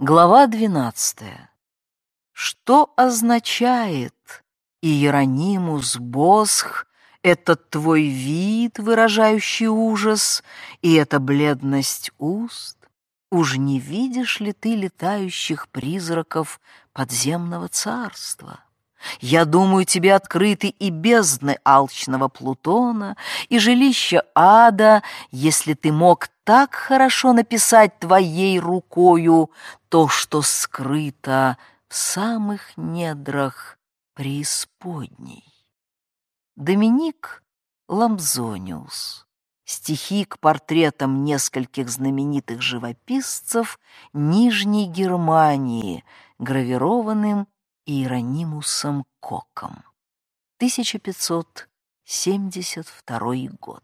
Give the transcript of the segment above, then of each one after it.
Глава двенадцатая. Что означает Иеронимус Босх, этот твой вид, выражающий ужас, и эта бледность уст? Уж не видишь ли ты летающих призраков подземного царства? Я думаю, тебе открыты и бездны алчного Плутона, и жилища ада, если ты мог так хорошо написать твоей рукою то, что скрыто в самых недрах преисподней. Доминик Ламзониус. Стихи к портретам нескольких знаменитых живописцев Нижней Германии, гравированным Иеронимусом Коком. 1572 год.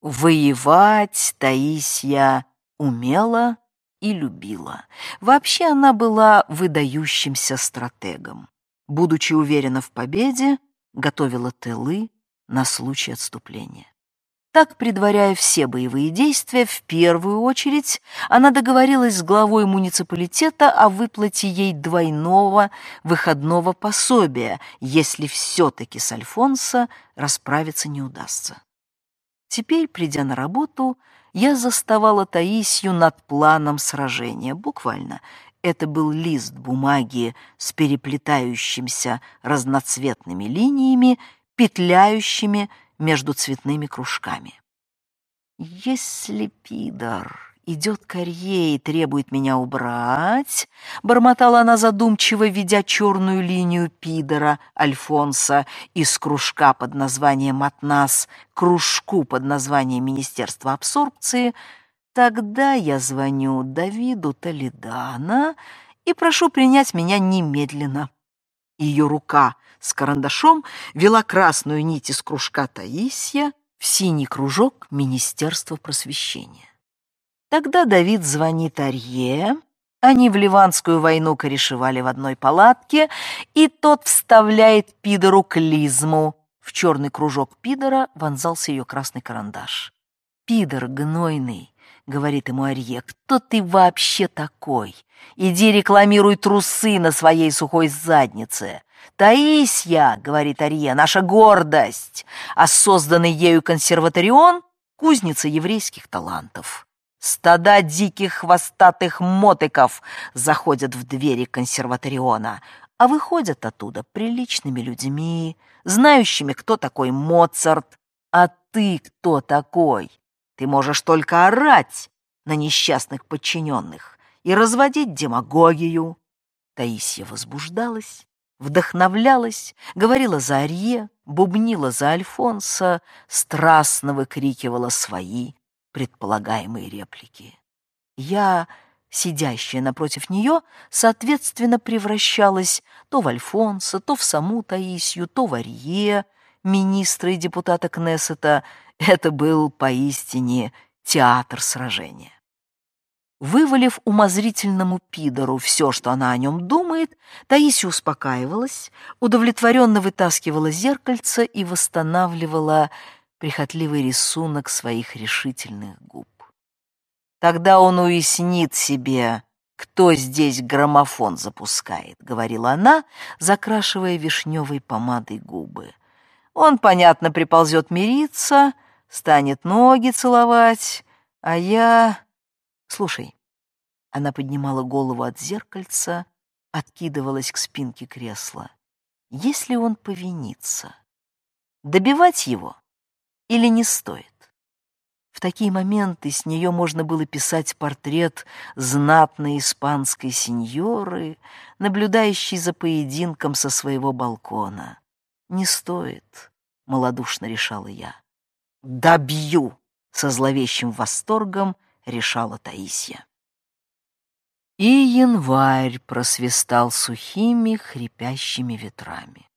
Воевать Таисия умела и любила. Вообще она была выдающимся стратегом. Будучи уверена в победе, готовила тылы на случай отступления. Так, предваряя все боевые действия, в первую очередь она договорилась с главой муниципалитета о выплате ей двойного выходного пособия, если все-таки с Альфонсо расправиться не удастся. Теперь, придя на работу, я заставала Таисию над планом сражения, буквально. Это был лист бумаги с переплетающимися разноцветными линиями, петляющими между цветными кружками. «Если пидор идет к Арье и требует меня убрать», — бормотала она задумчиво, ведя черную линию пидора Альфонса из кружка под названием «Матнас» кружку под названием «Министерство абсорбции», тогда я звоню Давиду Толедана и прошу принять меня немедленно. Ее рука с карандашом вела красную нить из кружка Таисия в синий кружок Министерства просвещения. Тогда Давид звонит Арье, они в Ливанскую войну корешевали в одной палатке, и тот вставляет пидору клизму. В черный кружок пидора вонзался ее красный карандаш. «Пидор гнойный», — говорит ему Арье, — «кто ты вообще такой? Иди рекламируй трусы на своей сухой заднице. «Таисья», — говорит Арье, — «наша гордость, а созданный ею консерваторион — кузница еврейских талантов». Стада диких хвостатых мотыков заходят в двери консерваториона, а выходят оттуда приличными людьми, знающими, кто такой Моцарт. А ты кто такой? Ты можешь только орать на несчастных подчиненных и разводить демагогию. Таисия возбуждалась, вдохновлялась, говорила за Арье, бубнила за Альфонса, страстно выкрикивала свои предполагаемые реплики. Я, сидящая напротив нее, соответственно превращалась то в Альфонса, то в саму Таисию, то в Арье, министра и депутата Кнессета. Это был поистине театр сражения. Вывалив умозрительному пидору все, что она о нем думает, Таисия успокаивалась, удовлетворенно вытаскивала зеркальце и восстанавливала прихотливый рисунок своих решительных губ. «Тогда он уяснит себе, кто здесь граммофон запускает», — говорила она, закрашивая вишневой помадой губы. «Он, понятно, приползет мириться, станет ноги целовать, а я...» «Слушай». Она поднимала голову от зеркальца, откидывалась к спинке кресла. «Если он повинится, добивать его или не стоит?» В такие моменты с нее можно было писать портрет знатной испанской сеньоры, наблюдающей за поединком со своего балкона. «Не стоит», — малодушно решала я. «Добью!» — со зловещим восторгом решала Таисия. И январь просвистал сухими, хрипящими ветрами.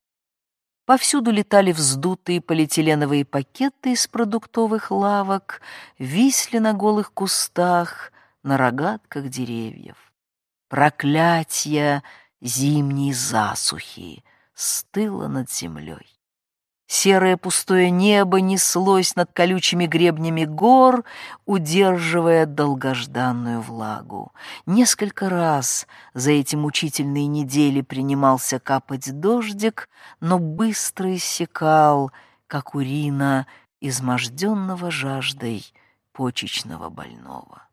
Повсюду летали вздутые полиэтиленовые пакеты из продуктовых лавок, висли на голых кустах, на рогатках деревьев. Проклятье зимней засухи стыло над землей. Серое пустое небо неслось над колючими гребнями гор, удерживая долгожданную влагу. Несколько раз за эти мучительные недели принимался капать дождик, но быстро иссякал, как урина изможденного жаждой почечного больного.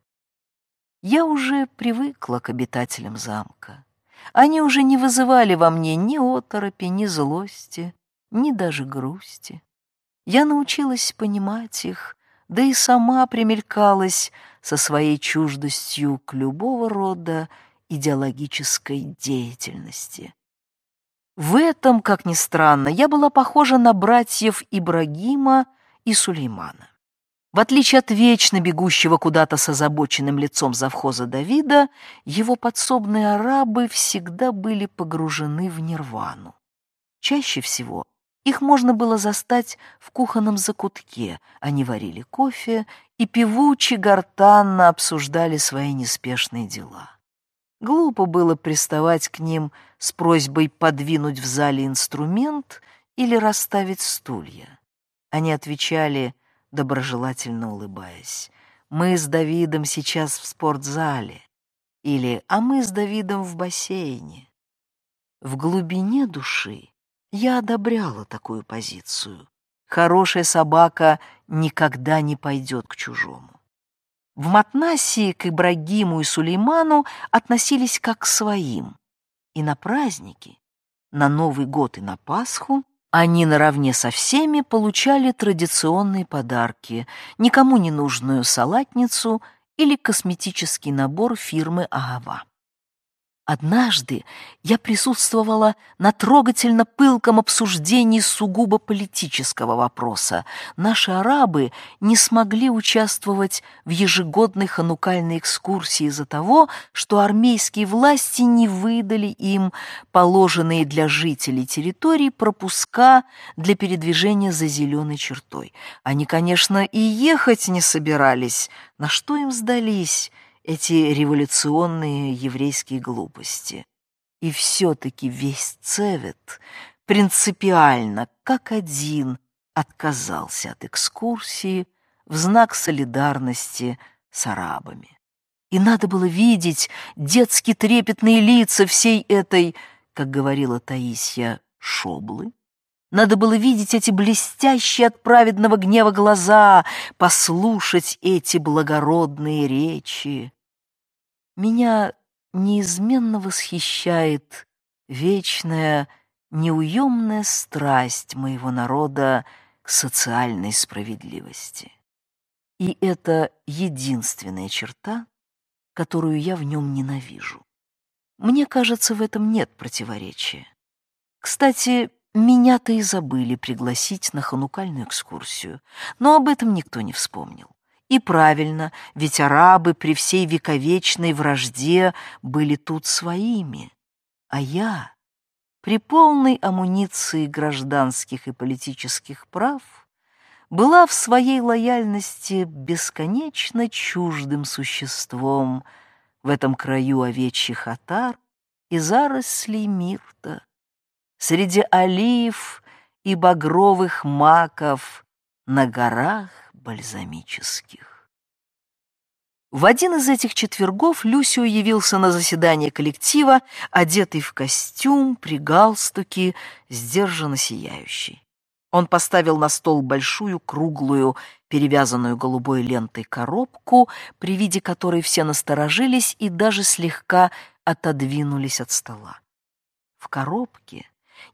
Я уже привыкла к обитателям замка. Они уже не вызывали во мне ни оторопи, ни злости, ни даже грусти. Я научилась понимать их, да и сама примелькалась со своей чуждостью к любого рода идеологической деятельности. В этом, как ни странно, я была похожа на братьев Ибрагима и Сулеймана. В отличие от вечно бегущего куда-то с озабоченным лицом завхоза Давида, его подсобные арабы всегда были погружены в нирвану. Чаще всего их можно было застать в кухонном закутке. Они варили кофе и певучи гортанно обсуждали свои неспешные дела. Глупо было приставать к ним с просьбой подвинуть в зале инструмент или расставить стулья. Они отвечали, доброжелательно улыбаясь, «Мы с Давидом сейчас в спортзале» или «А мы с Давидом в бассейне». В глубине души я одобряла такую позицию. Хорошая собака никогда не пойдет к чужому. В Матнасии к Ибрагиму и Сулейману относились как к своим. И на праздники, на Новый год и на Пасху они наравне со всеми получали традиционные подарки, никому не нужную салатницу или косметический набор фирмы Агава. Однажды я присутствовала на трогательно пылком обсуждении сугубо политического вопроса. Наши арабы не смогли участвовать в ежегодной ханукальной экскурсии из-за того, что армейские власти не выдали им положенные для жителей территорий пропуска для передвижения за зеленой чертой. Они, конечно, и ехать не собирались. На что им сдались? Эти революционные еврейские глупости. И все-таки весь Цевет принципиально, как один, отказался от экскурсии в знак солидарности с арабами. И надо было видеть детски трепетные лица всей этой, как говорила Таисия, шоблы. Надо было видеть эти блестящие от праведного гнева глаза, послушать эти благородные речи. Меня неизменно восхищает вечная, неуемная страсть моего народа к социальной справедливости. И это единственная черта, которую я в нем ненавижу. Мне кажется, в этом нет противоречия. Кстати, меня-то и забыли пригласить на ханукальную экскурсию, но об этом никто не вспомнил. И правильно, ведь арабы при всей вековечной вражде были тут своими. А я, при полной амуниции гражданских и политических прав, была в своей лояльности бесконечно чуждым существом в этом краю овечьих отар и зарослей мирта, среди олив и багровых маков на горах бальзамических. В один из этих четвергов Люсио явился на заседание коллектива, одетый в костюм, при галстуке, сдержанно сияющий. Он поставил на стол большую, круглую, перевязанную голубой лентой коробку, при виде которой все насторожились и даже слегка отодвинулись от стола. В коробке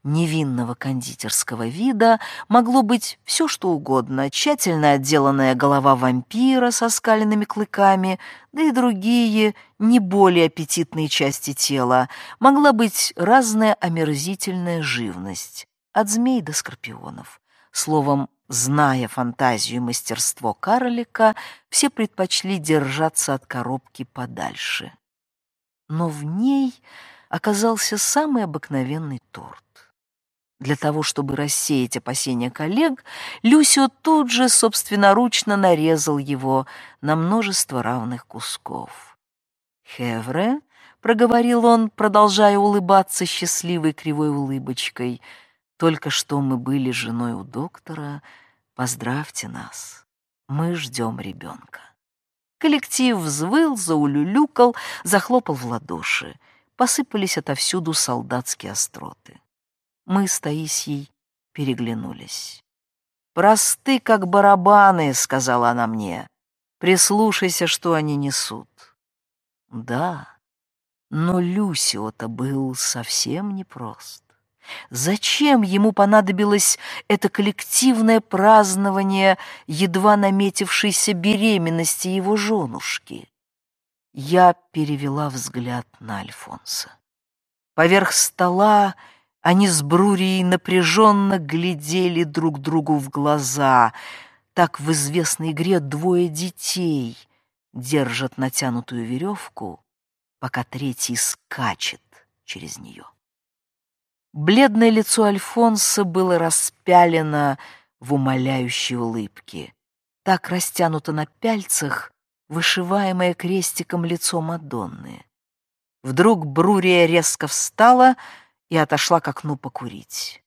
невинного кондитерского вида могло быть все что угодно, тщательно отделанная голова вампира со скаленными клыками, да и другие, не более аппетитные части тела, могла быть разная омерзительная живность, от змей до скорпионов. Словом, зная фантазию и мастерство карлика, все предпочли держаться от коробки подальше. Но в ней оказался самый обыкновенный торт. Для того, чтобы рассеять опасения коллег, Люсио тут же собственноручно нарезал его на множество равных кусков. «Хевре», — проговорил он, продолжая улыбаться счастливой кривой улыбочкой, Только что мы были женой у доктора, поздравьте нас, мы ждем ребенка. Коллектив взвыл, заулюлюкал, захлопал в ладоши. Посыпались отовсюду солдатские остроты. Мы с Таисией переглянулись. «Просты, как барабаны», — сказала она мне. «Прислушайся, что они несут». Да, но Люсио-то был совсем непрост. Зачем ему понадобилось это коллективное празднование едва наметившейся беременности его женушки? Я перевела взгляд на Альфонса. Поверх стола они с Брурией напряженно глядели друг другу в глаза. Так в известной игре двое детей держат натянутую веревку, пока третий скачет через нее. Бледное лицо Альфонса было распялено в умоляющей улыбке. Так растянуто на пяльцах, вышиваемое крестиком лицо Мадонны. Вдруг Брурия резко встала и отошла к окну покурить.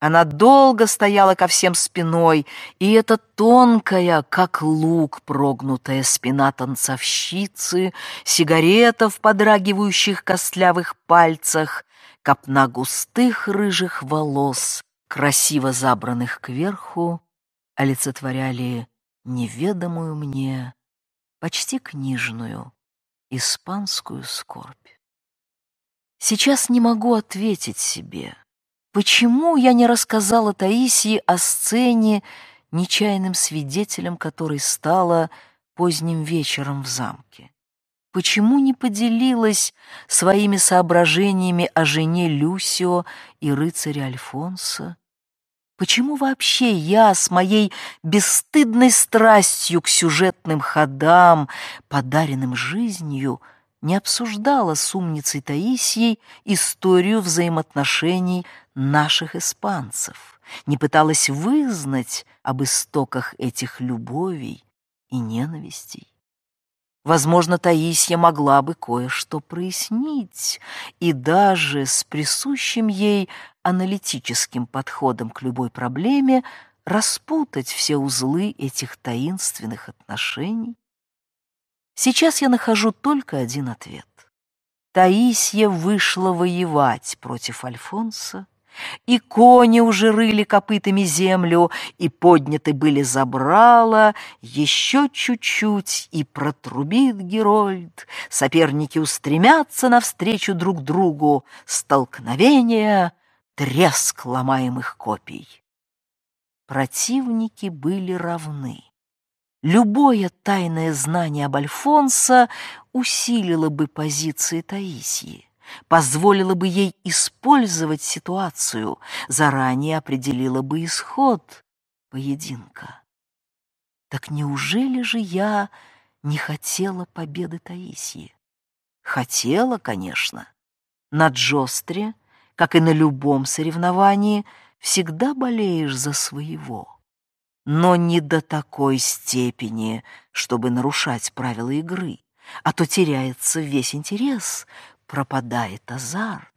Она долго стояла ко всем спиной, и эта тонкая, как лук, прогнутая спина танцовщицы, сигарета в подрагивающих костлявых пальцах, копна густых рыжих волос, красиво забранных кверху, олицетворяли неведомую мне, почти книжную, испанскую скорбь. Сейчас не могу ответить себе, почему я не рассказала Таисии о сцене, нечаянным свидетелем которой стала поздним вечером в замке. Почему не поделилась своими соображениями о жене Люсио и рыцаре Альфонсо? Почему вообще я с моей бесстыдной страстью к сюжетным ходам, подаренным жизнью, не обсуждала с умницей Таисией историю взаимоотношений наших испанцев, не пыталась вызнать об истоках этих любовей и ненавистей? Возможно, Таисия могла бы кое-что прояснить и даже с присущим ей аналитическим подходом к любой проблеме распутать все узлы этих таинственных отношений. Сейчас я нахожу только один ответ. Таисия вышла воевать против Альфонса, и кони уже рыли копытами землю, и подняты были забрала, еще чуть-чуть, и протрубит Герольд. Соперники устремятся навстречу друг другу, столкновение, треск ломаемых копий. Противники были равны. Любое тайное знание об Альфонсо усилило бы позиции Таисии позволила бы ей использовать ситуацию, заранее определила бы исход поединка. Так неужели же я не хотела победы Таисии? Хотела, конечно. На Джостре, как и на любом соревновании, всегда болеешь за своего. Но не до такой степени, чтобы нарушать правила игры, а то теряется весь интерес, пропадает азарт.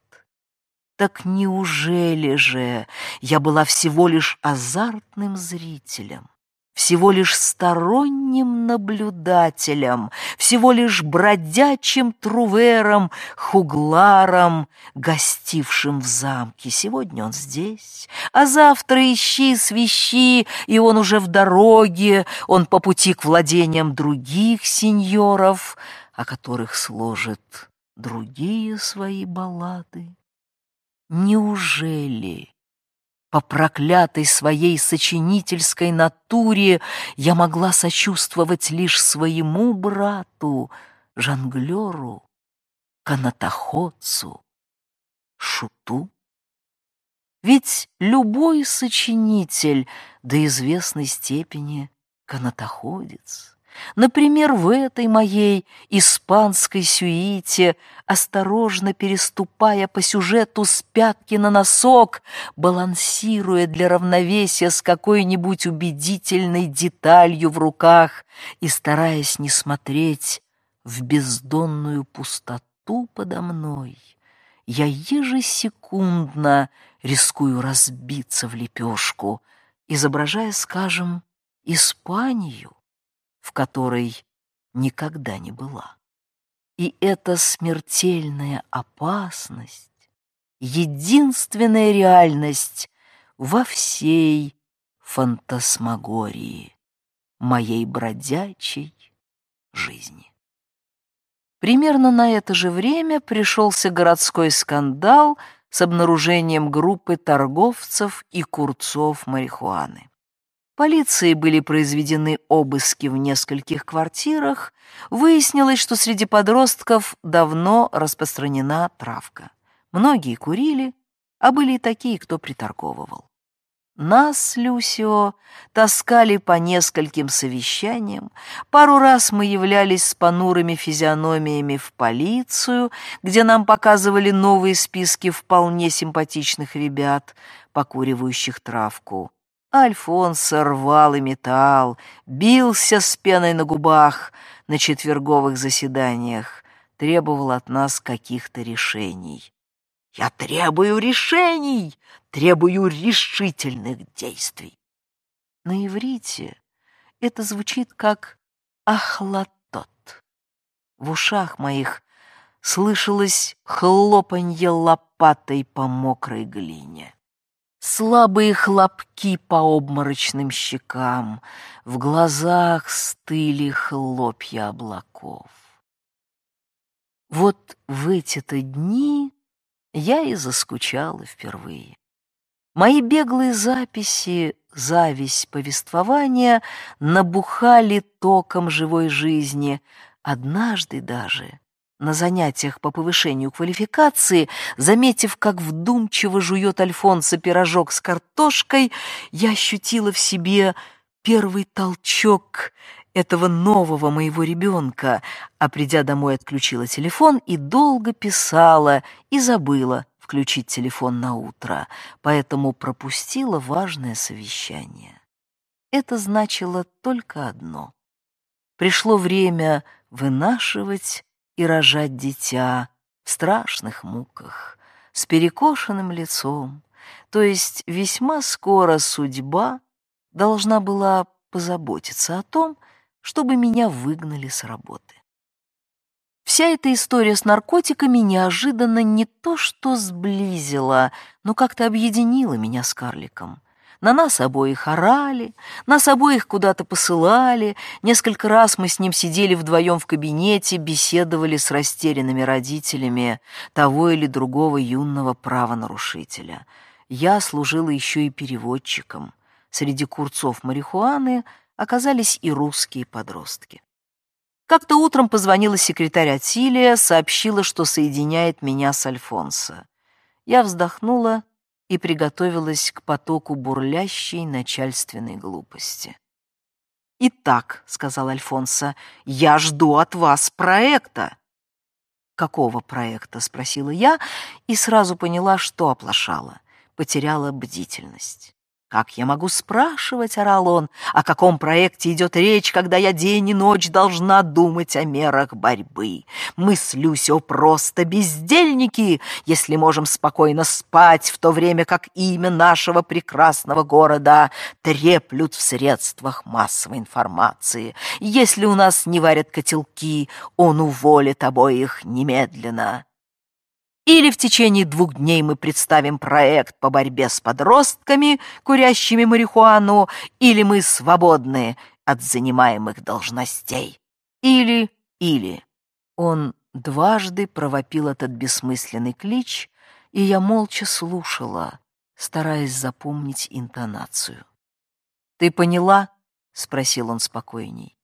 Так неужели же я была всего лишь азартным зрителем? всего лишь сторонним наблюдателем, всего лишь бродячим трувером, хугларом, гостившим в замке. Сегодня он здесь, а завтра ищи, свищи, и он уже в дороге, он по пути к владениям других сеньоров, о которых сложит другие свои баллады. Неужели по проклятой своей сочинительской натуре я могла сочувствовать лишь своему брату, жонглеру, канатоходцу, шуту? Ведь любой сочинитель до известной степени канатоходец. Например, в этой моей испанской сюите, осторожно переступая по сюжету с пятки на носок, балансируя для равновесия с какой-нибудь убедительной деталью в руках и стараясь не смотреть в бездонную пустоту подо мной, я ежесекундно рискую разбиться в лепешку, изображая, скажем, Испанию, в которой никогда не была. И эта смертельная опасность, единственная реальность во всей фантасмагории моей бродячей жизни. Примерно на это же время пришелся городской скандал с обнаружением группы торговцев и курцов марихуаны. Полицией были произведены обыски в нескольких квартирах. Выяснилось, что среди подростков давно распространена травка. Многие курили, а были и такие, кто приторговывал. Нас Люсио таскали по нескольким совещаниям. Пару раз мы являлись с понурыми физиономиями в полицию, где нам показывали новые списки вполне симпатичных ребят, покуривающих травку. Альфонсо рвал и металл, бился с пеной на губах на четверговых заседаниях, требовал от нас каких-то решений. «Я требую решений, требую решительных действий». На иврите это звучит как «ахлатот». В ушах моих слышалось хлопанье лопатой по мокрой глине. Слабые хлопки по обморочным щекам, в глазах стыли хлопья облаков. Вот в эти-то дни я и заскучала впервые. Мои беглые записи, зависть повествования набухали током живой жизни, однажды даже на занятиях по повышению квалификации, заметив, как вдумчиво жует Альфонсо пирожок с картошкой, я ощутила в себе первый толчок этого нового моего ребенка, а придя домой, отключила телефон и долго писала и забыла включить телефон на утро, поэтому пропустила важное совещание. Это значило только одно. Пришло время вынашивать и рожать дитя в страшных муках, с перекошенным лицом, то есть весьма скоро судьба должна была позаботиться о том, чтобы меня выгнали с работы. Вся эта история с наркотиками неожиданно не то что сблизила, но как-то объединила меня с карликом. На нас обоих орали, нас обоих куда-то посылали. Несколько раз мы с ним сидели вдвоем в кабинете, беседовали с растерянными родителями того или другого юного правонарушителя. Я служила еще и переводчиком. Среди курцов марихуаны оказались и русские подростки. Как-то утром позвонила секретарь Атилия, сообщила, что соединяет меня с Альфонсо. Я вздохнула и приготовилась к потоку бурлящей начальственной глупости. «Итак», — сказал Альфонсо, — «я жду от вас проекта». «Какого проекта?» — спросила я и сразу поняла, что оплошала, потеряла бдительность. «Как я могу спрашивать, — орал он, — о каком проекте идет речь, когда я день и ночь должна думать о мерах борьбы? Мы с Люсио просто бездельники, если можем спокойно спать, в то время как имя нашего прекрасного города треплют в средствах массовой информации. Если у нас не варят котелки, он уволит обоих немедленно». Или в течение двух дней мы представим проект по борьбе с подростками, курящими марихуану, или мы свободны от занимаемых должностей. Или, или. Он дважды провопил этот бессмысленный клич, и я молча слушала, стараясь запомнить интонацию. «Ты поняла?» — спросил он спокойней.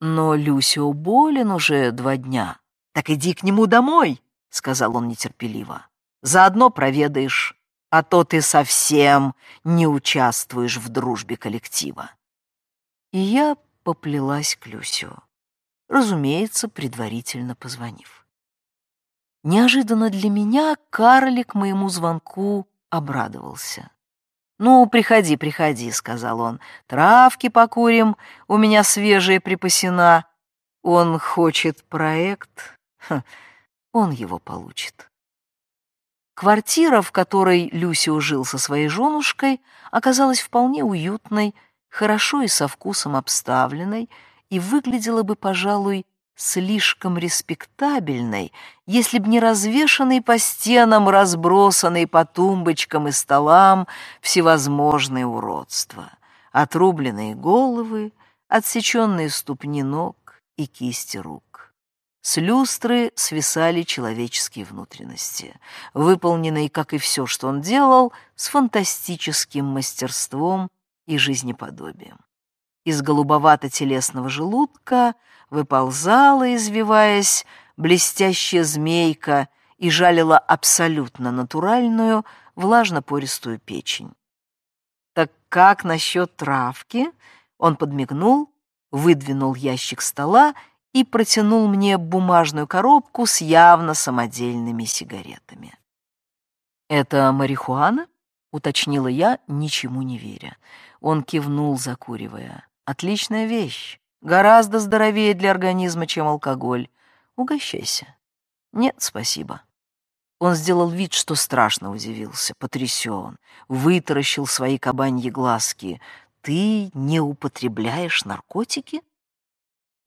«Но Люсио болен уже два дня. Так иди к нему домой!» — сказал он нетерпеливо. «Заодно проведаешь, а то ты совсем не участвуешь в дружбе коллектива». И я поплелась к Люсю, разумеется, предварительно позвонив. Неожиданно для меня карлик моему звонку обрадовался. «Ну, приходи, приходи», — сказал он. «Травки покурим, у меня свежая припасена. Он хочет проект. Он его получит. Квартира, в которой Люсио жил со своей женушкой, оказалась вполне уютной, хорошо и со вкусом обставленной и выглядела бы, пожалуй, слишком респектабельной, если б не развешанный по стенам, разбросанный по тумбочкам и столам всевозможные уродства, отрубленные головы, отсеченные ступни ног и кисти рук. С люстры свисали человеческие внутренности, выполненные, как и все, что он делал, с фантастическим мастерством и жизнеподобием. Из голубовато-телесного желудка выползала, извиваясь, блестящая змейка и жалила абсолютно натуральную, влажно-пористую печень. «Так как насчет травки?» Он подмигнул, выдвинул ящик стола и протянул мне бумажную коробку с явно самодельными сигаретами. «Это марихуана?» — уточнила я, ничему не веря. Он кивнул, закуривая. «Отличная вещь. Гораздо здоровее для организма, чем алкоголь. Угощайся». «Нет, спасибо». Он сделал вид, что страшно удивился, потрясен, вытаращил свои кабаньи глазки. «Ты не употребляешь наркотики?»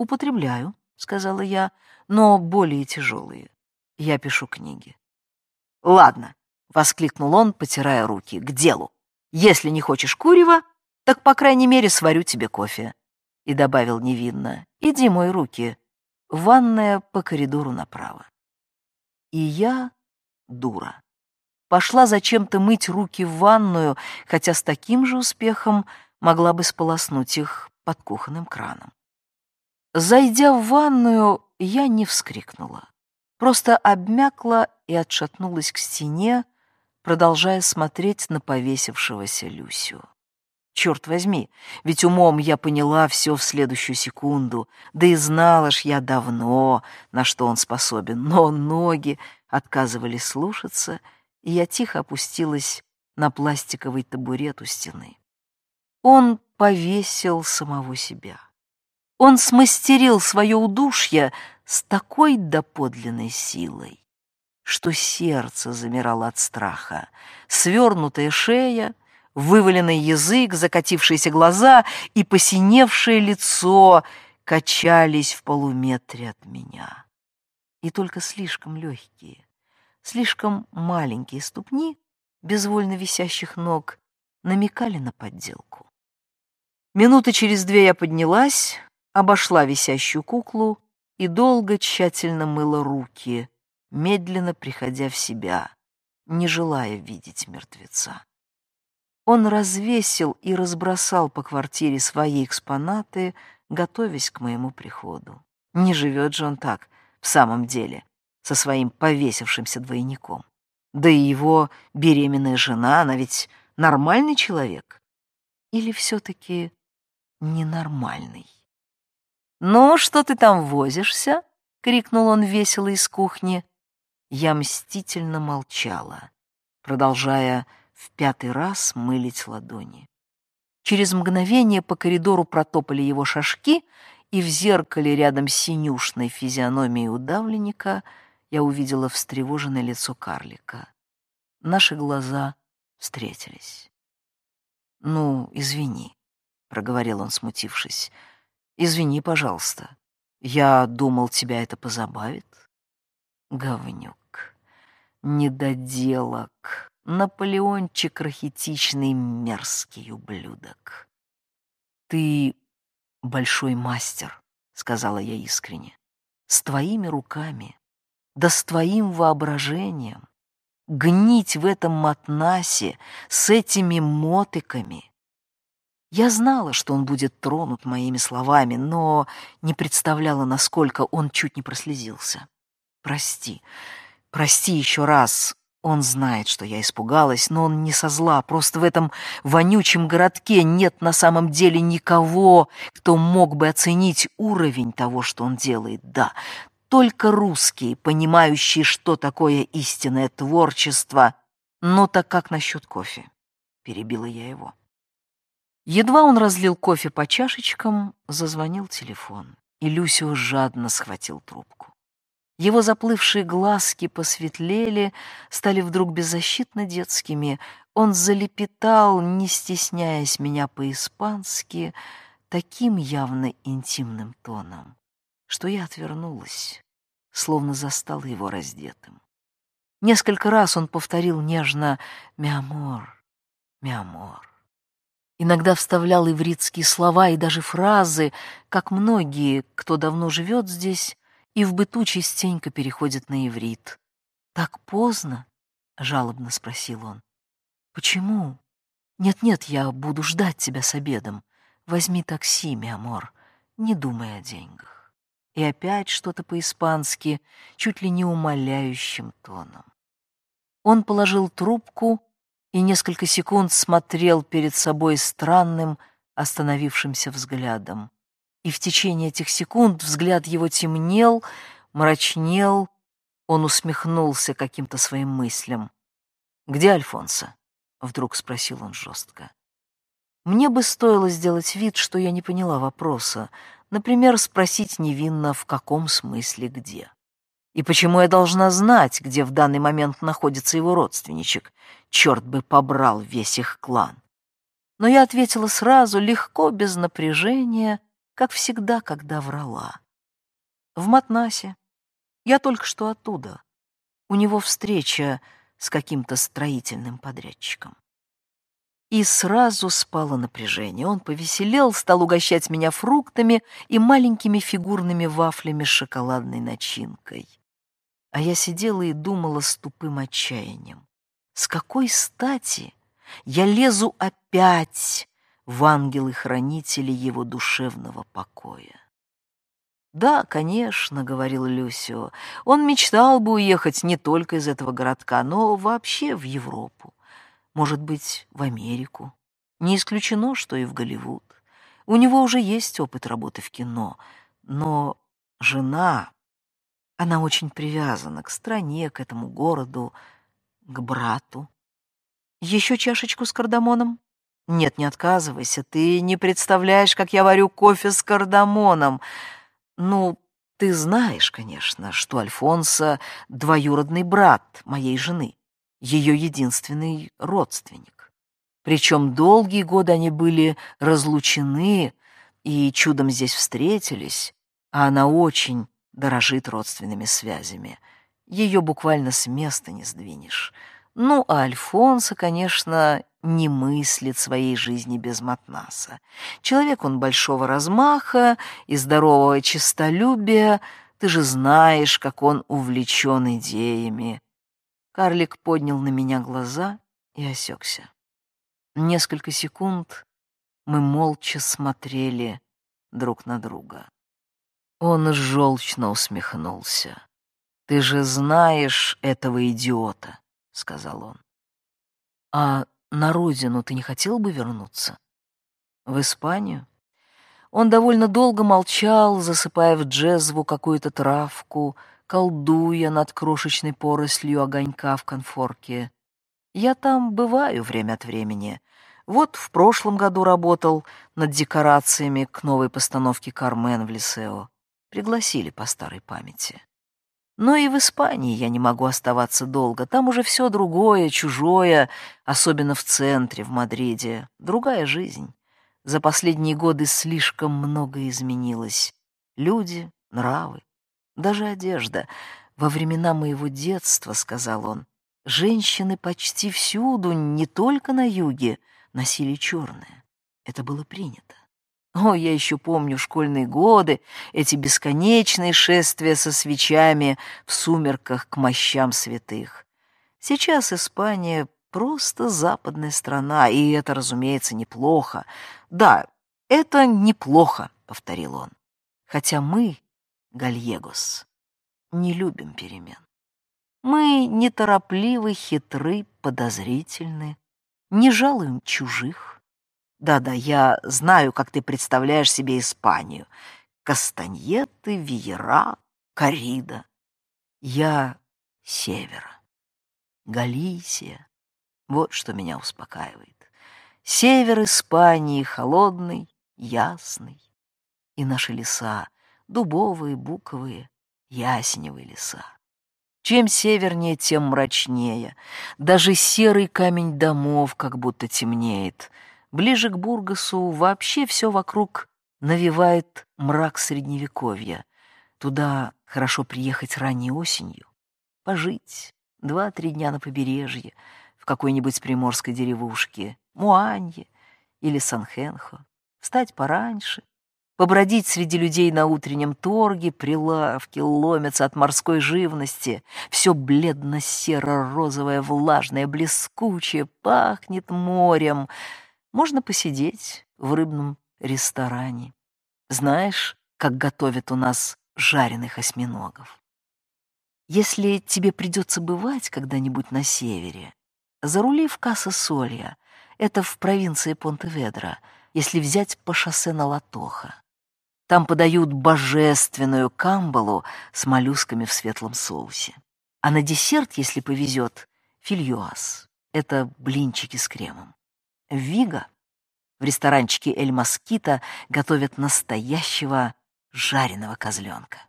«Употребляю», — сказала я, — «но более тяжелые. Я пишу книги». «Ладно», — воскликнул он, потирая руки, — «к делу. Если не хочешь курева, так, по крайней мере, сварю тебе кофе». И добавил невинно, «Иди мой руки, ванная по коридору направо». И я, дура, пошла зачем-то мыть руки в ванную, хотя с таким же успехом могла бы сполоснуть их под кухонным краном. Зайдя в ванную, я не вскрикнула, просто обмякла и отшатнулась к стене, продолжая смотреть на повесившегося Люсю. Черт возьми, ведь умом я поняла все в следующую секунду, да и знала ж я давно, на что он способен, но ноги отказывали слушаться, и я тихо опустилась на пластиковый табурет у стены. Он повесил самого себя. Он смастерил свое удушье с такой доподлинной силой, что сердце замирало от страха, свернутая шея, вываленный язык, закатившиеся глаза и посиневшее лицо качались в полуметре от меня. И только слишком легкие, слишком маленькие ступни безвольно висящих ног намекали на подделку. Минуты через две я поднялась, обошла висящую куклу и долго тщательно мыла руки, медленно приходя в себя, не желая видеть мертвеца. Он развесил и разбросал по квартире свои экспонаты, готовясь к моему приходу. Не живет же он так, в самом деле, со своим повесившимся двойником. Да и его беременная жена, она ведь нормальный человек. Или все-таки ненормальный? «Ну, что ты там возишься?» — крикнул он весело из кухни. Я мстительно молчала, продолжая в пятый раз мылить ладони. Через мгновение по коридору протопали его шажки, и в зеркале рядом с синюшной физиономией удавленника я увидела встревоженное лицо карлика. Наши глаза встретились. «Ну, извини», — проговорил он, смутившись, — Извини, пожалуйста. Я думал, тебя это позабавит. Говнюк, недоделок, Наполеончик рахитичный мерзкий ублюдок. Ты большой мастер, сказала я искренне. С твоими руками, да с твоим воображением. Гнить в этом матнасе с этими мотыками — я знала, что он будет тронут моими словами, но не представляла, насколько он чуть не прослезился. «Прости, прости еще раз. Он знает, что я испугалась, но он не со зла. Просто в этом вонючем городке нет на самом деле никого, кто мог бы оценить уровень того, что он делает. Да, только русские, понимающие, что такое истинное творчество. Но так как насчет кофе?» Перебила я его. Едва он разлил кофе по чашечкам, зазвонил телефон, и Люсио жадно схватил трубку. Его заплывшие глазки посветлели, стали вдруг беззащитно детскими. Он залепетал, не стесняясь меня по-испански, таким явно интимным тоном, что я отвернулась, словно застала его раздетым. Несколько раз он повторил нежно «mi amor, mi amor». Иногда вставлял ивритские слова и даже фразы, как многие, кто давно живет здесь, и в быту частенько переходит на иврит. «Так поздно?» — жалобно спросил он. «Почему?» «Нет-нет, я буду ждать тебя с обедом. Возьми такси, mi amor, не думай о деньгах». И опять что-то по-испански, чуть ли не умоляющим тоном. Он положил трубку и несколько секунд смотрел перед собой странным, остановившимся взглядом и в течение этих секунд взгляд его темнел, мрачнел, он усмехнулся каким-то своим мыслям. «Где Альфонсо?» — вдруг спросил он жестко. Мне бы стоило сделать вид, что я не поняла вопроса, например, спросить невинно, в каком смысле где. И почему я должна знать, где в данный момент находится его родственничек? Черт бы побрал весь их клан. Но я ответила сразу, легко, без напряжения — как всегда, когда врала. В Матнасе. Я только что оттуда. У него встреча с каким-то строительным подрядчиком. И сразу спало напряжение. Он повеселел, стал угощать меня фруктами и маленькими фигурными вафлями с шоколадной начинкой. А я сидела и думала с тупым отчаянием. С какой стати я лезу опять в ангелы-хранители его душевного покоя. «Да, конечно», — говорил Люсио, — «он мечтал бы уехать не только из этого городка, но вообще в Европу, может быть, в Америку. Не исключено, что и в Голливуд. У него уже есть опыт работы в кино, но жена, она очень привязана к стране, к этому городу, к брату. Еще чашечку с кардамоном?» Нет, не отказывайся. Ты не представляешь, как я варю кофе с кардамоном. Ну, ты знаешь, конечно, что Альфонсо — двоюродный брат моей жены, ее единственный родственник. Причем долгие годы они были разлучены и чудом здесь встретились, а она очень дорожит родственными связями. Ее буквально с места не сдвинешь. Ну, а Альфонсо, конечно, не мыслит своей жизни без Матнаса. Человек он большого размаха и здорового честолюбия, ты же знаешь, как он увлечен идеями. Карлик поднял на меня глаза и осекся. Несколько секунд мы молча смотрели друг на друга. Он желчно усмехнулся. «Ты же знаешь этого идиота», — сказал он. «А на родину ты не хотел бы вернуться? В Испанию? Он довольно долго молчал, засыпая в джезву какую-то травку, колдуя над крошечной порослью огонька в конфорке. Я там бываю время от времени. Вот в прошлом году работал над декорациями к новой постановке «Кармен» в Лисео. Пригласили по старой памяти. Но и в Испании я не могу оставаться долго. Там уже все другое, чужое, особенно в центре, в Мадриде. Другая жизнь. За последние годы слишком много изменилось. Люди, нравы, даже одежда. Во времена моего детства, — сказал он, — женщины почти всюду, не только на юге, носили черное. Это было принято. О, я еще помню школьные годы, эти бесконечные шествия со свечами в сумерках к мощам святых. Сейчас Испания просто западная страна, и это, разумеется, неплохо. Да, это неплохо, — повторил он. Хотя мы, Гальегос, не любим перемен. Мы неторопливы, хитры, подозрительны, не жалуем чужих. Да-да, я знаю, как ты представляешь себе Испанию. Кастаньеты, веера, корида. Я севера. Галисия. Вот что меня успокаивает. Север Испании холодный, ясный. И наши леса, дубовые, буковые, ясеневые леса. Чем севернее, тем мрачнее. Даже серый камень домов как будто темнеет. Ближе к Бургасу вообще все вокруг навевает мрак средневековья. Туда хорошо приехать ранней осенью, пожить два-три дня на побережье, в какой-нибудь приморской деревушке, Муанье или Санхенхо, встать пораньше, побродить среди людей на утреннем торге, прилавки ломятся от морской живности, все бледно-серо-розовое, влажное, блескучее, пахнет морем. Можно посидеть в рыбном ресторане. Знаешь, как готовят у нас жареных осьминогов? Если тебе придется бывать когда-нибудь на севере, зарули в Касса-Солья, это в провинции Понтеведра, если взять по шоссе на Латоха. Там подают божественную камбалу с моллюсками в светлом соусе. А на десерт, если повезет, фильюас. Это блинчики с кремом. Вига, в ресторанчике «Эль Москита» готовят настоящего жареного козленка.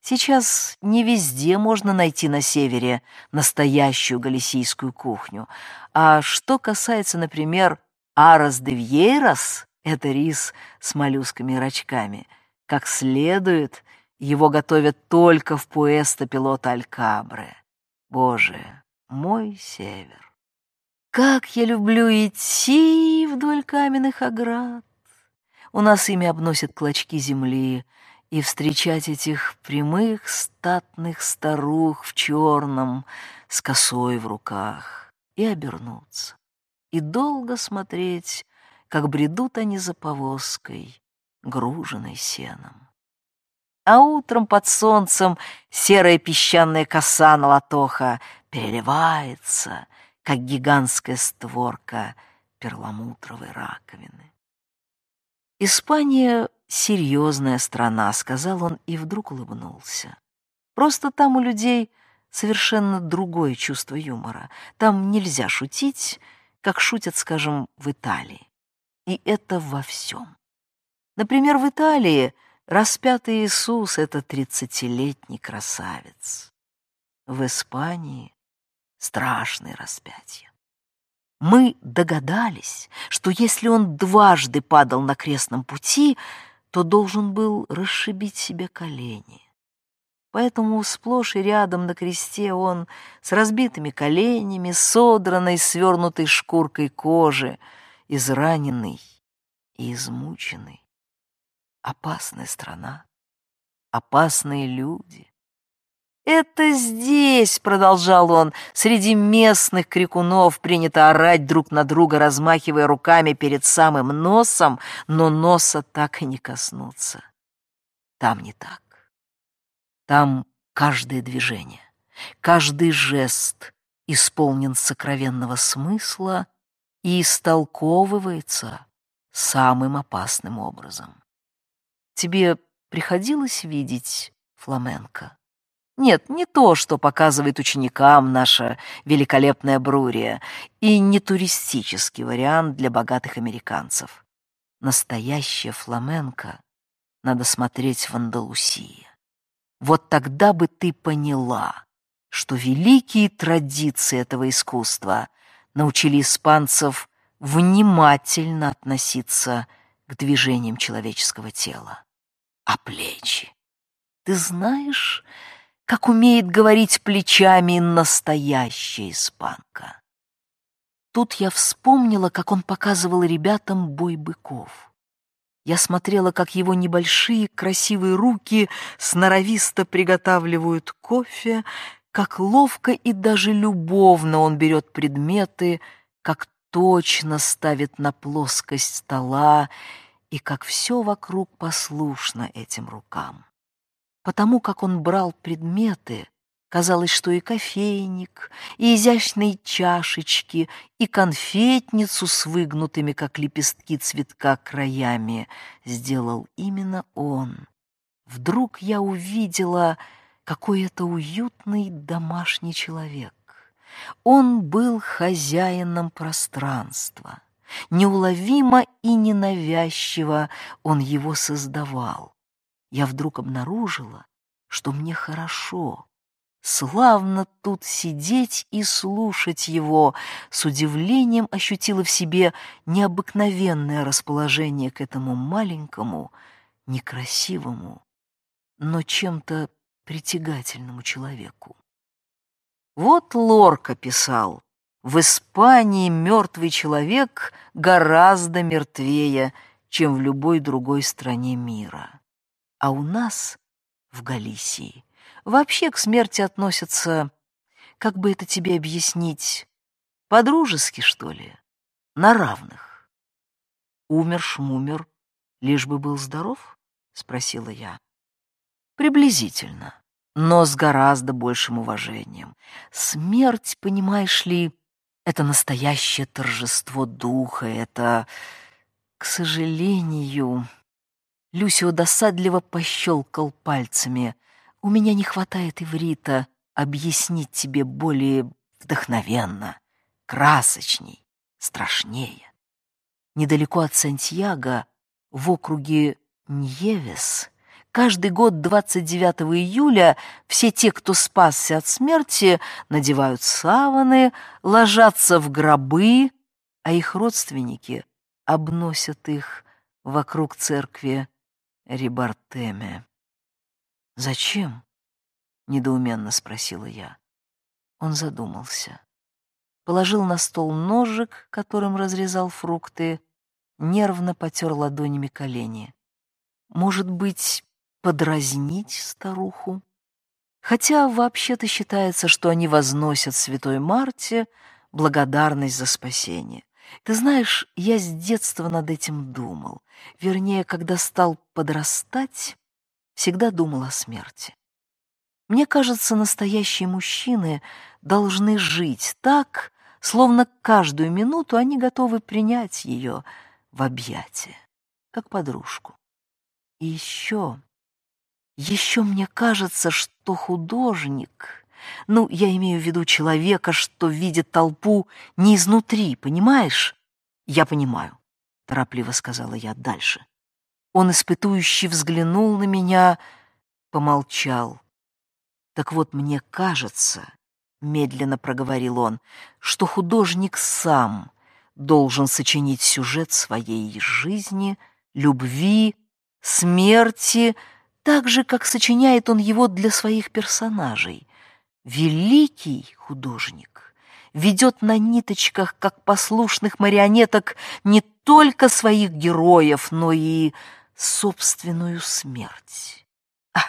Сейчас не везде можно найти на севере настоящую галисийскую кухню. А что касается, например, арос де вьейрос, это рис с моллюсками и рачками. Как следует, его готовят только в Пуэсто пилота Алькабре. Боже, мой север! Как я люблю идти вдоль каменных оград! У нас ими обносят клочки земли, и встречать этих прямых статных старух в черном с косой в руках, и обернуться, и долго смотреть как бредут они за повозкой, груженной сеном. А утром под солнцем серая песчаная коса на латоха переливается, как гигантская створка перламутровой раковины. Испания — серьезная страна, — сказал он и вдруг улыбнулся. Просто там у людей совершенно другое чувство юмора. Там нельзя шутить, как шутят, скажем, в Италии. И это во всем. Например, в Италии распятый Иисус — это тридцатилетний красавец. В Испании — страшное распятие. Мы догадались, что если он дважды падал на крестном пути, то должен был расшибить себе колени. Поэтому сплошь и рядом на кресте он с разбитыми коленями, содранной, свернутой шкуркой кожи, израненный и измученный. Опасная страна, опасные люди. «Это здесь», — продолжал он, — «среди местных крикунов принято орать друг на друга, размахивая руками перед самым носом, но носа так и не коснуться. Там не так. Там каждое движение, каждый жест исполнен сокровенного смысла и истолковывается самым опасным образом. Тебе приходилось видеть фламенко? Нет, не то, что показывает ученикам наша великолепная Брурия, и не туристический вариант для богатых американцев. Настоящее фламенко надо смотреть в Андалусии. Вот тогда бы ты поняла, что великие традиции этого искусства научили испанцев внимательно относиться к движениям человеческого тела. А плечи? Ты знаешь, как умеет говорить плечами настоящая испанка? Тут я вспомнила, как он показывал ребятам бой быков. Я смотрела, как его небольшие красивые руки сноровисто приготавливают кофе, как ловко и даже любовно он берет предметы, как точно ставит на плоскость стола и как все вокруг послушно этим рукам. Потому как он брал предметы, казалось, что и кофейник, и изящные чашечки, и конфетницу с выгнутыми, как лепестки цветка, краями сделал именно он. Вдруг я увидела какой это уютный домашний человек. Он был хозяином пространства. Неуловимо и ненавязчиво он его создавал. Я вдруг обнаружила, что мне хорошо, славно тут сидеть и слушать его, с удивлением ощутила в себе необыкновенное расположение к этому маленькому, некрасивому, но чем-то притягательному человеку. Вот Лорка писал, в Испании мертвый человек гораздо мертвее, чем в любой другой стране мира. А у нас, в Галисии, вообще к смерти относятся, как бы это тебе объяснить, по-дружески, что ли, на равных. Умер шмумер, лишь бы был здоров? — спросила я. Приблизительно, но с гораздо большим уважением. Смерть, понимаешь ли, это настоящее торжество духа, это, к сожалению... Люсио досадливо пощелкал пальцами. «У меня не хватает иврита объяснить тебе более вдохновенно, красочней, страшнее. Недалеко от Сантьяго, в округе Ньевес, Каждый год 29 июля все те, кто спасся от смерти, надевают саваны, ложатся в гробы, а их родственники обносят их вокруг церкви Рибартеме. «Зачем?» — недоуменно спросила я. Он задумался. Положил на стол ножик, которым разрезал фрукты, нервно потер ладонями колени. «Может быть, подразнить старуху. Хотя вообще-то считается, что они возносят святой Марте благодарность за спасение. Ты знаешь, я с детства над этим думал. Вернее, когда стал подрастать, всегда думал о смерти. Мне кажется, настоящие мужчины должны жить так, словно каждую минуту они готовы принять ее в объятия, как подружку. И еще еще мне кажется, что художник, ну, я имею в виду человека, что видит толпу не изнутри, понимаешь? Я понимаю, торопливо сказала я дальше. Он испытующе взглянул на меня, помолчал. Так вот, мне кажется, медленно проговорил он, что художник сам должен сочинить сюжет своей жизни, любви, смерти, так же, как сочиняет он его для своих персонажей. Великий художник ведет на ниточках, как послушных марионеток, не только своих героев, но и собственную смерть. А,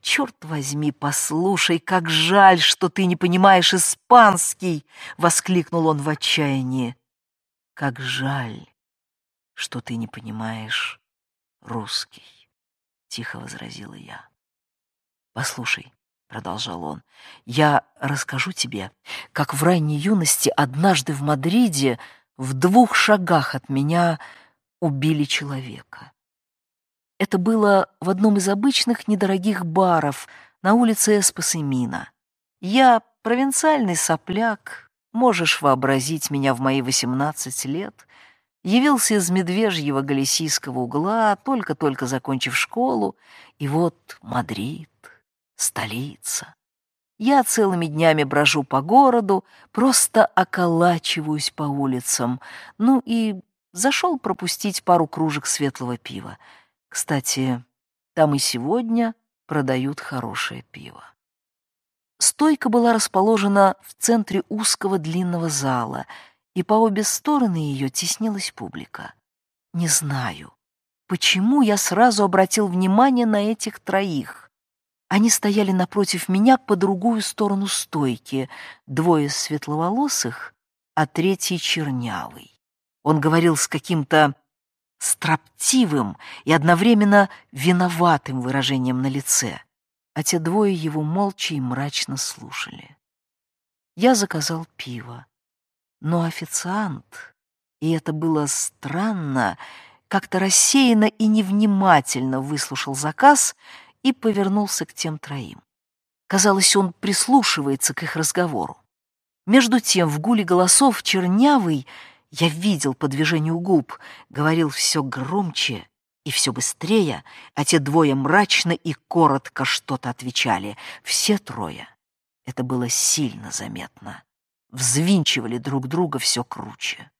черт возьми, послушай, как жаль, что ты не понимаешь испанский, воскликнул он в отчаянии. Как жаль, что ты не понимаешь русский тихо возразила я. Послушай, продолжал он, я расскажу тебе, как в ранней юности однажды в Мадриде в двух шагах от меня убили человека. Это было в одном из обычных недорогих баров на улице Эспасемина. Я провинциальный сопляк, можешь вообразить меня в мои восемнадцать лет, Явился из медвежьего галисийского угла, только-только закончив школу, и вот Мадрид, столица. Я целыми днями брожу по городу, просто околачиваюсь по улицам, ну и зашел пропустить пару кружек светлого пива. Кстати, там и сегодня продают хорошее пиво. Стойка была расположена в центре узкого длинного зала — и по обе стороны ее теснилась публика. Не знаю, почему я сразу обратил внимание на этих троих. Они стояли напротив меня по другую сторону стойки, двое светловолосых, а третий чернявый. Он говорил с каким-то строптивым и одновременно виноватым выражением на лице, а те двое его молча и мрачно слушали. Я заказал пиво. Но официант, и это было странно, как-то рассеянно и невнимательно выслушал заказ и повернулся к тем троим. Казалось, он прислушивается к их разговору. Между тем в гуле голосов чернявый, я видел по движению губ, говорил все громче И все быстрее, а те двое мрачно и коротко что-то отвечали. Все трое. Это было сильно заметно. Взвинчивали друг друга все круче.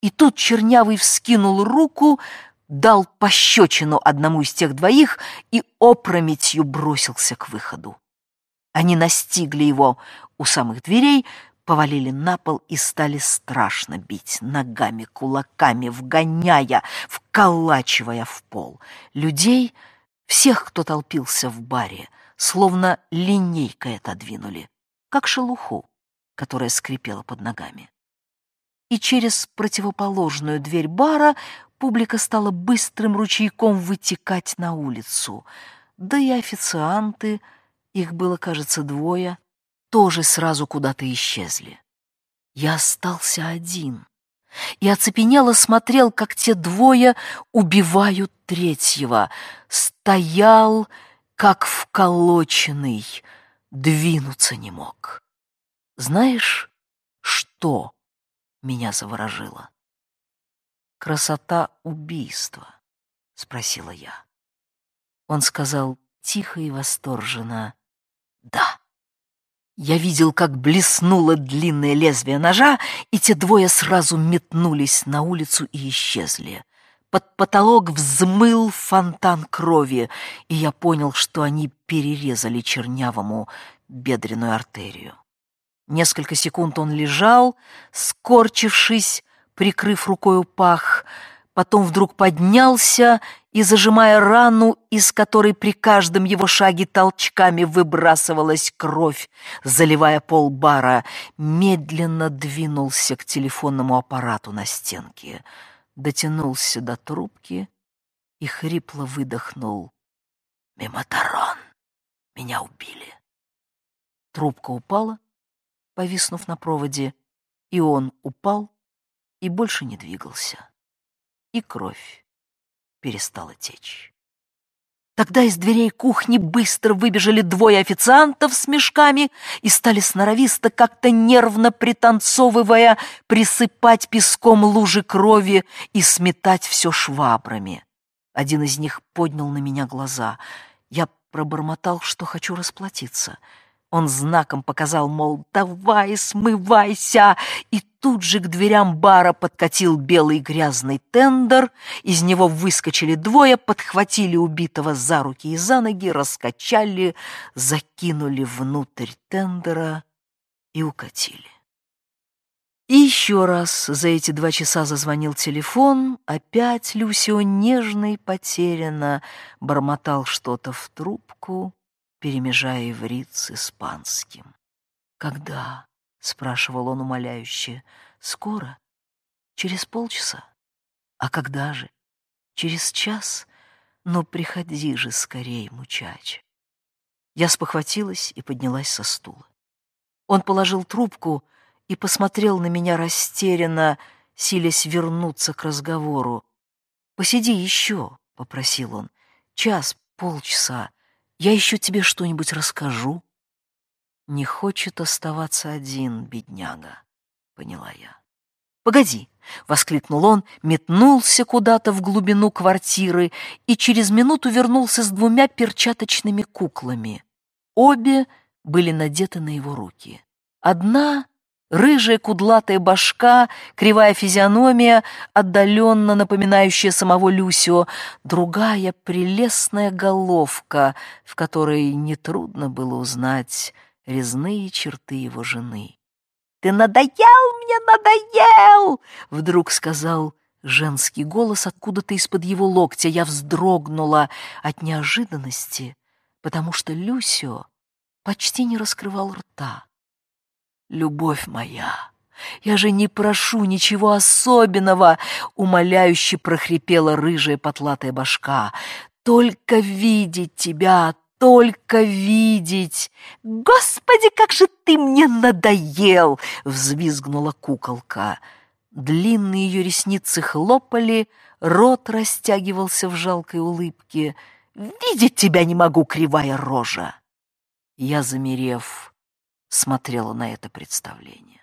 И тут Чернявый вскинул руку, дал пощечину одному из тех двоих и опрометью бросился к выходу. Они настигли его у самых дверей, повалили на пол и стали страшно бить ногами, кулаками, вгоняя, вколачивая в пол. Людей, всех, кто толпился в баре, словно линейкой отодвинули, как шелуху, которая скрипела под ногами. И через противоположную дверь бара публика стала быстрым ручейком вытекать на улицу. Да и официанты, их было, кажется, двое, тоже сразу куда-то исчезли. Я остался один и оцепенело смотрел, как те двое убивают третьего. Стоял, как вколоченный, двинуться не мог. Знаешь, что меня заворожило? «Красота убийства?» — спросила я. Он сказал тихо и восторженно «Да». Я видел, как блеснуло длинное лезвие ножа, и те двое сразу метнулись на улицу и исчезли. Под потолок взмыл фонтан крови, и я понял, что они перерезали чернявому бедренную артерию. Несколько секунд он лежал, скорчившись, прикрыв рукой пах, потом вдруг поднялся и, зажимая рану, из которой при каждом его шаге толчками выбрасывалась кровь, заливая пол бара, медленно двинулся к телефонному аппарату на стенке, дотянулся до трубки и хрипло выдохнул. «Мемотарон! Меня убили!» Трубка упала, повиснув на проводе, и он упал и больше не двигался и кровь перестала течь. Тогда из дверей кухни быстро выбежали двое официантов с мешками и стали сноровисто, как-то нервно пританцовывая, присыпать песком лужи крови и сметать все швабрами. Один из них поднял на меня глаза. Я пробормотал, что хочу расплатиться — он знаком показал, мол, давай, смывайся, и тут же к дверям бара подкатил белый грязный тендер, из него выскочили двое, подхватили убитого за руки и за ноги, раскачали, закинули внутрь тендера и укатили. И еще раз за эти два часа зазвонил телефон, опять Люсио нежно и потерянно бормотал что-то в трубку, перемежая иврит с испанским. «Когда?» — спрашивал он умоляюще. «Скоро? Через полчаса? А когда же? Через час? Ну, приходи же скорее, мучача!» Я спохватилась и поднялась со стула. Он положил трубку и посмотрел на меня растерянно, силясь вернуться к разговору. «Посиди еще», — попросил он, — «час, полчаса, я еще тебе что-нибудь расскажу. Не хочет оставаться один, бедняга, поняла я. Погоди, воскликнул он, метнулся куда-то в глубину квартиры и через минуту вернулся с двумя перчаточными куклами. Обе были надеты на его руки. Одна Рыжая кудлатая башка, кривая физиономия, отдаленно напоминающая самого Люсио, другая прелестная головка, в которой нетрудно было узнать резные черты его жены. «Ты надоел мне, надоел!» — вдруг сказал женский голос откуда-то из-под его локтя. Я вздрогнула от неожиданности, потому что Люсио почти не раскрывал рта. «Любовь моя, я же не прошу ничего особенного!» — умоляюще прохрипела рыжая потлатая башка. «Только видеть тебя, только видеть! Господи, как же ты мне надоел!» — взвизгнула куколка. Длинные ее ресницы хлопали, рот растягивался в жалкой улыбке. «Видеть тебя не могу, кривая рожа!» Я, замерев, смотрела на это представление.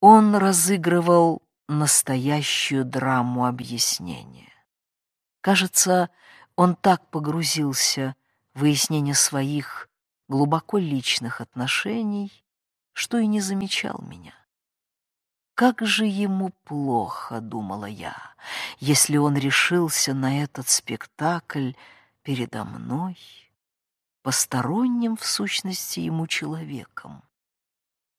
Он разыгрывал настоящую драму объяснения. Кажется, он так погрузился в выяснение своих глубоко личных отношений, что и не замечал меня. Как же ему плохо, думала я, если он решился на этот спектакль передо мной, посторонним в сущности ему человеком.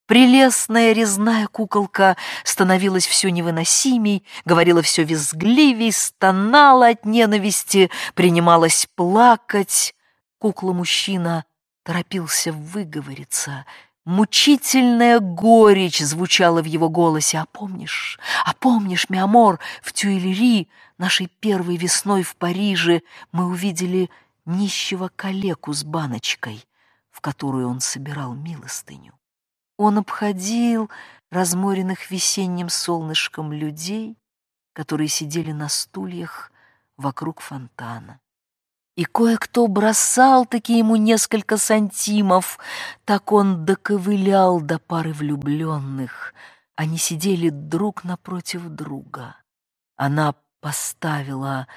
Прелестная резная куколка становилась все невыносимей, говорила все визгливей, стонала от ненависти, принималась плакать. Кукла-мужчина торопился выговориться. Мучительная горечь звучала в его голосе. «А помнишь, а помнишь, mi amor, в Тюильри, нашей первой весной в Париже, мы увидели нищего калеку с баночкой, в которую он собирал милостыню. Он обходил разморенных весенним солнышком людей, которые сидели на стульях вокруг фонтана. И кое-кто бросал таки ему несколько сантимов, так он доковылял до пары влюбленных. Они сидели друг напротив друга. Она поставила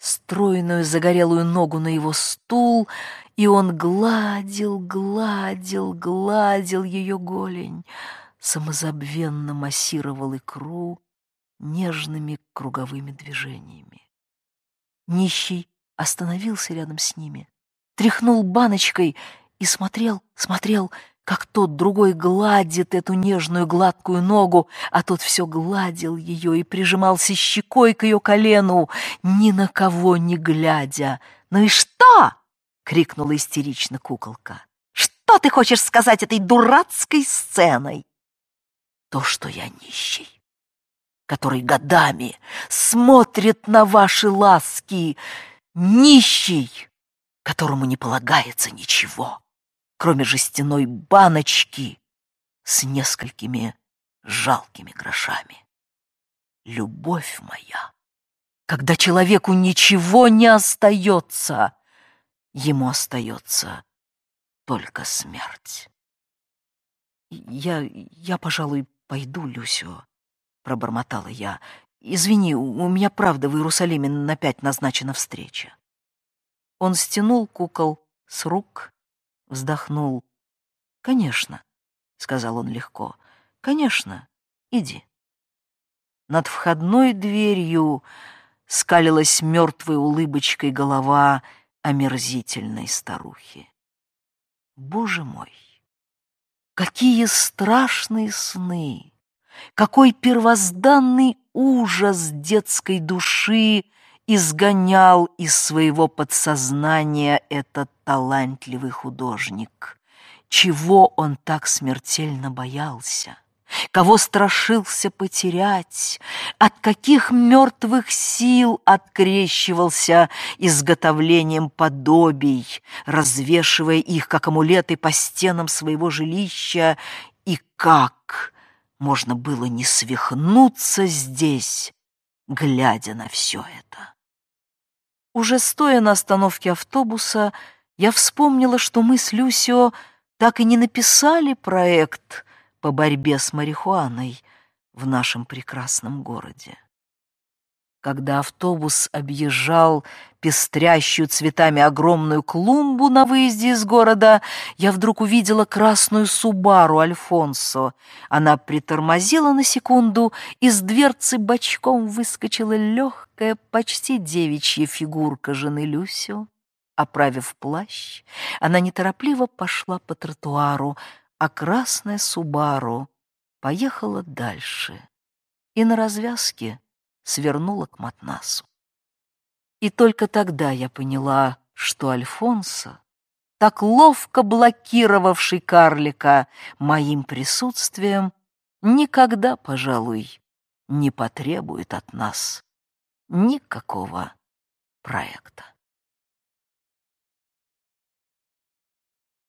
стройную загорелую ногу на его стул, и он гладил, гладил, гладил ее голень, самозабвенно массировал икру нежными круговыми движениями. Нищий остановился рядом с ними, тряхнул баночкой и смотрел, смотрел, как тот другой гладит эту нежную гладкую ногу, а тот все гладил ее и прижимался щекой к ее колену, ни на кого не глядя. «Ну и что?» — крикнула истерично куколка. «Что ты хочешь сказать этой дурацкой сценой?» «То, что я нищий, который годами смотрит на ваши ласки, нищий, которому не полагается ничего» кроме жестяной баночки с несколькими жалкими грошами. Любовь моя, когда человеку ничего не остается, ему остается только смерть. «Я, я, пожалуй, пойду, Люсио», — пробормотала я. «Извини, у меня правда в Иерусалиме на пять назначена встреча». Он стянул кукол с рук вздохнул. «Конечно», — сказал он легко, — «конечно, иди». Над входной дверью скалилась мертвой улыбочкой голова омерзительной старухи. Боже мой, какие страшные сны! Какой первозданный ужас детской души изгонял из своего подсознания этот талантливый художник. Чего он так смертельно боялся? Кого страшился потерять? От каких мертвых сил открещивался изготовлением подобий, развешивая их, как амулеты, по стенам своего жилища? И как можно было не свихнуться здесь, глядя на все это? Уже стоя на остановке автобуса, я вспомнила, что мы с Люсио так и не написали проект по борьбе с марихуаной в нашем прекрасном городе. Когда автобус объезжал пестрящую цветами огромную клумбу на выезде из города, я вдруг увидела красную Субару Альфонсо. Она притормозила на секунду, из дверцы бочком выскочила легкая, почти девичья фигурка жены Люсио. Оправив плащ, она неторопливо пошла по тротуару, а красная Субару поехала дальше. И на развязке свернула к Матнасу. И только тогда я поняла, что Альфонсо, так ловко блокировавший карлика моим присутствием, никогда, пожалуй, не потребует от нас никакого проекта.